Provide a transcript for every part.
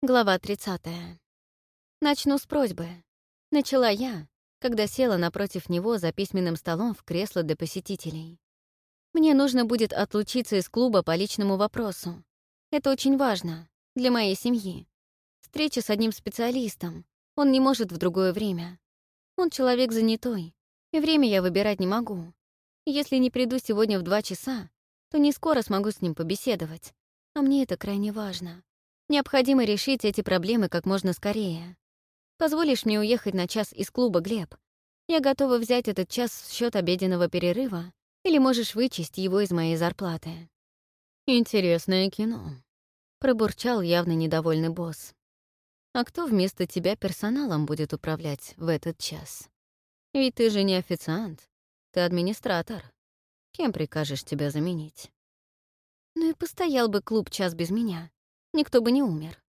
Глава 30. Начну с просьбы. Начала я, когда села напротив него за письменным столом в кресло для посетителей. Мне нужно будет отлучиться из клуба по личному вопросу. Это очень важно для моей семьи. Встреча с одним специалистом. Он не может в другое время. Он человек занятой, и время я выбирать не могу. Если не приду сегодня в два часа, то не скоро смогу с ним побеседовать. А мне это крайне важно. Необходимо решить эти проблемы как можно скорее. Позволишь мне уехать на час из клуба, Глеб? Я готова взять этот час в счет обеденного перерыва, или можешь вычесть его из моей зарплаты. Интересное кино. Пробурчал явно недовольный босс. А кто вместо тебя персоналом будет управлять в этот час? Ведь ты же не официант, ты администратор. Кем прикажешь тебя заменить? Ну и постоял бы клуб час без меня никто бы не умер.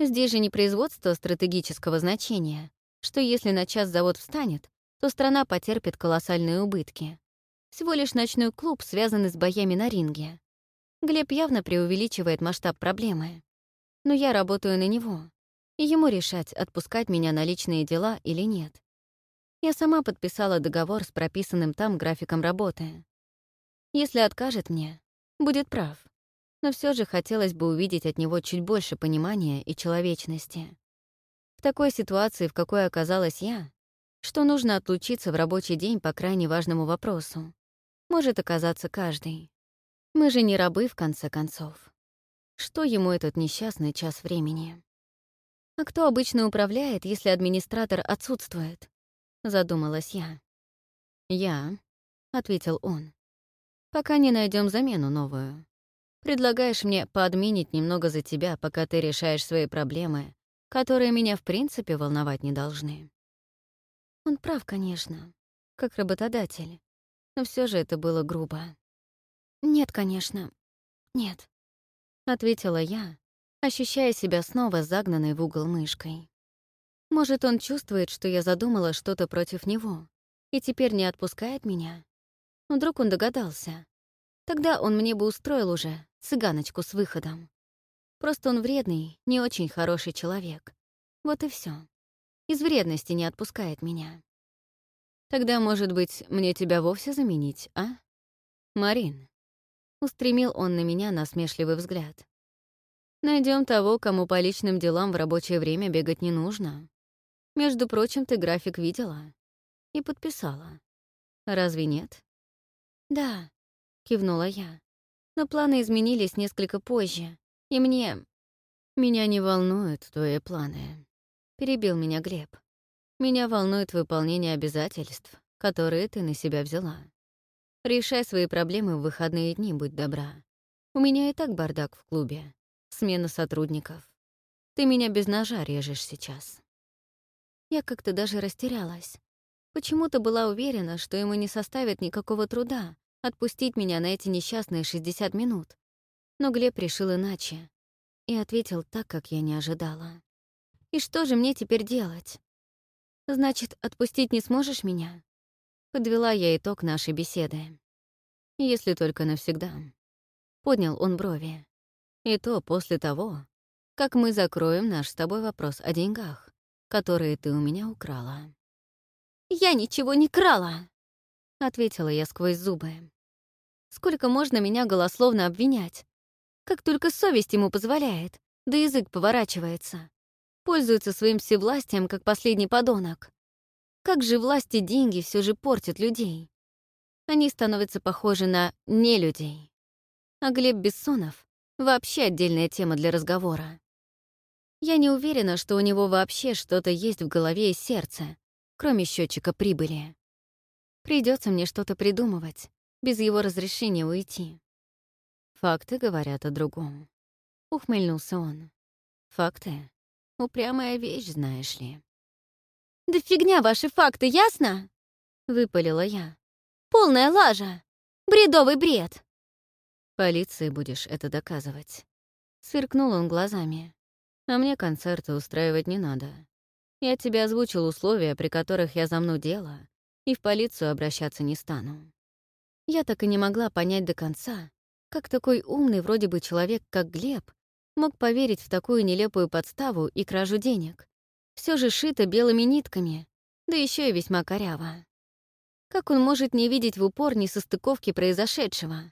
Здесь же не производство стратегического значения, что если на час завод встанет, то страна потерпит колоссальные убытки. Всего лишь ночной клуб, связанный с боями на ринге. Глеб явно преувеличивает масштаб проблемы. Но я работаю на него, и ему решать, отпускать меня на личные дела или нет. Я сама подписала договор с прописанным там графиком работы. Если откажет мне, будет прав но все же хотелось бы увидеть от него чуть больше понимания и человечности. В такой ситуации, в какой оказалась я, что нужно отлучиться в рабочий день по крайне важному вопросу, может оказаться каждый. Мы же не рабы, в конце концов. Что ему этот несчастный час времени? А кто обычно управляет, если администратор отсутствует? Задумалась я. «Я», — ответил он, — «пока не найдем замену новую. Предлагаешь мне поадминить немного за тебя, пока ты решаешь свои проблемы, которые меня в принципе волновать не должны. Он прав, конечно, как работодатель. Но все же это было грубо. «Нет, конечно. Нет», — ответила я, ощущая себя снова загнанной в угол мышкой. Может, он чувствует, что я задумала что-то против него и теперь не отпускает меня? Вдруг он догадался. Тогда он мне бы устроил уже, цыганочку с выходом. Просто он вредный, не очень хороший человек. Вот и все. Из вредности не отпускает меня. Тогда, может быть, мне тебя вовсе заменить, а? Марин. Устремил он на меня насмешливый взгляд. Найдем того, кому по личным делам в рабочее время бегать не нужно. Между прочим, ты график видела и подписала. Разве нет? Да, кивнула я но планы изменились несколько позже, и мне... «Меня не волнуют твои планы», — перебил меня Глеб. «Меня волнует выполнение обязательств, которые ты на себя взяла. Решай свои проблемы в выходные дни, будь добра. У меня и так бардак в клубе, смена сотрудников. Ты меня без ножа режешь сейчас». Я как-то даже растерялась. Почему-то была уверена, что ему не составит никакого труда отпустить меня на эти несчастные 60 минут. Но Глеб решил иначе и ответил так, как я не ожидала. «И что же мне теперь делать?» «Значит, отпустить не сможешь меня?» Подвела я итог нашей беседы. «Если только навсегда». Поднял он брови. «И то после того, как мы закроем наш с тобой вопрос о деньгах, которые ты у меня украла». «Я ничего не крала!» — ответила я сквозь зубы. Сколько можно меня голословно обвинять? Как только совесть ему позволяет, да язык поворачивается. Пользуется своим всевластием, как последний подонок. Как же власть и деньги все же портят людей? Они становятся похожи на нелюдей. А Глеб Бессонов — вообще отдельная тема для разговора. Я не уверена, что у него вообще что-то есть в голове и сердце, кроме счетчика прибыли. Придется мне что-то придумывать, без его разрешения уйти. Факты говорят о другом. Ухмыльнулся он. Факты — упрямая вещь, знаешь ли. «Да фигня ваши факты, ясно?» — выпалила я. «Полная лажа! Бредовый бред!» «Полиции будешь это доказывать». Сверкнул он глазами. «А мне концерты устраивать не надо. Я тебе озвучил условия, при которых я замну дело, и в полицию обращаться не стану. Я так и не могла понять до конца, как такой умный вроде бы человек, как Глеб, мог поверить в такую нелепую подставу и кражу денег? Все же шито белыми нитками, да еще и весьма коряво. Как он может не видеть в упор несостыковки произошедшего,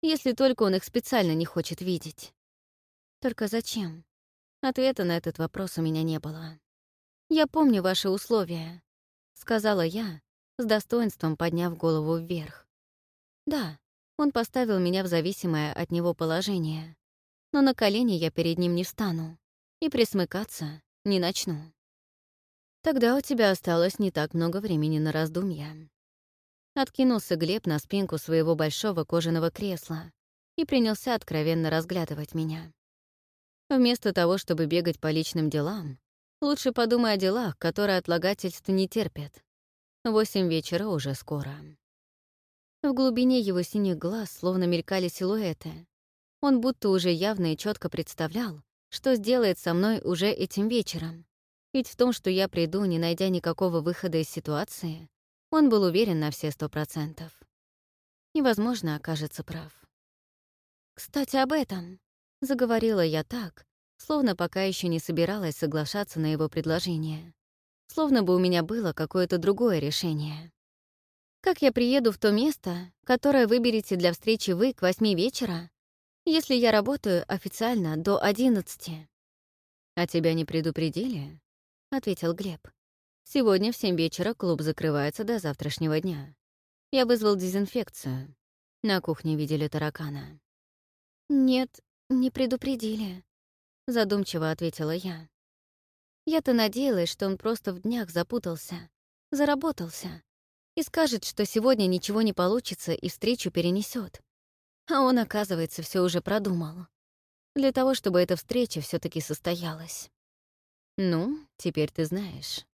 если только он их специально не хочет видеть? Только зачем? Ответа на этот вопрос у меня не было. «Я помню ваши условия», — сказала я, с достоинством подняв голову вверх. «Да, он поставил меня в зависимое от него положение, но на колени я перед ним не встану и присмыкаться не начну. Тогда у тебя осталось не так много времени на раздумья. Откинулся Глеб на спинку своего большого кожаного кресла и принялся откровенно разглядывать меня. Вместо того, чтобы бегать по личным делам, лучше подумай о делах, которые отлагательств не терпят. Восемь вечера уже скоро. В глубине его синих глаз словно мелькали силуэты. Он будто уже явно и четко представлял, что сделает со мной уже этим вечером. Ведь в том, что я приду, не найдя никакого выхода из ситуации, он был уверен на все сто процентов. Невозможно окажется прав. «Кстати, об этом», — заговорила я так, словно пока еще не собиралась соглашаться на его предложение. Словно бы у меня было какое-то другое решение. «Как я приеду в то место, которое выберете для встречи вы к восьми вечера, если я работаю официально до одиннадцати?» «А тебя не предупредили?» — ответил Глеб. Сегодня в семь вечера клуб закрывается до завтрашнего дня. Я вызвал дезинфекцию. На кухне видели таракана. «Нет, не предупредили», — задумчиво ответила я. Я-то надеялась, что он просто в днях запутался, заработался и скажет, что сегодня ничего не получится и встречу перенесет. А он, оказывается, все уже продумал. Для того, чтобы эта встреча все таки состоялась. Ну, теперь ты знаешь.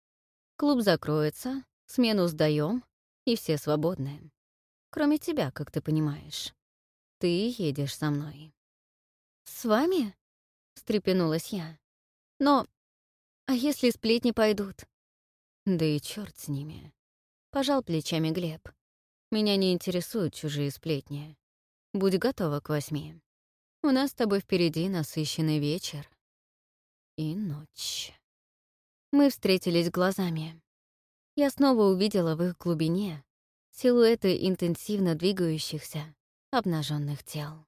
Клуб закроется, смену сдаем, и все свободны. Кроме тебя, как ты понимаешь. Ты едешь со мной. «С вами?» — встрепенулась я. «Но... А если сплетни пойдут?» «Да и черт с ними», — пожал плечами Глеб. «Меня не интересуют чужие сплетни. Будь готова к восьми. У нас с тобой впереди насыщенный вечер и ночь». Мы встретились глазами. Я снова увидела в их глубине силуэты интенсивно двигающихся, обнаженных тел.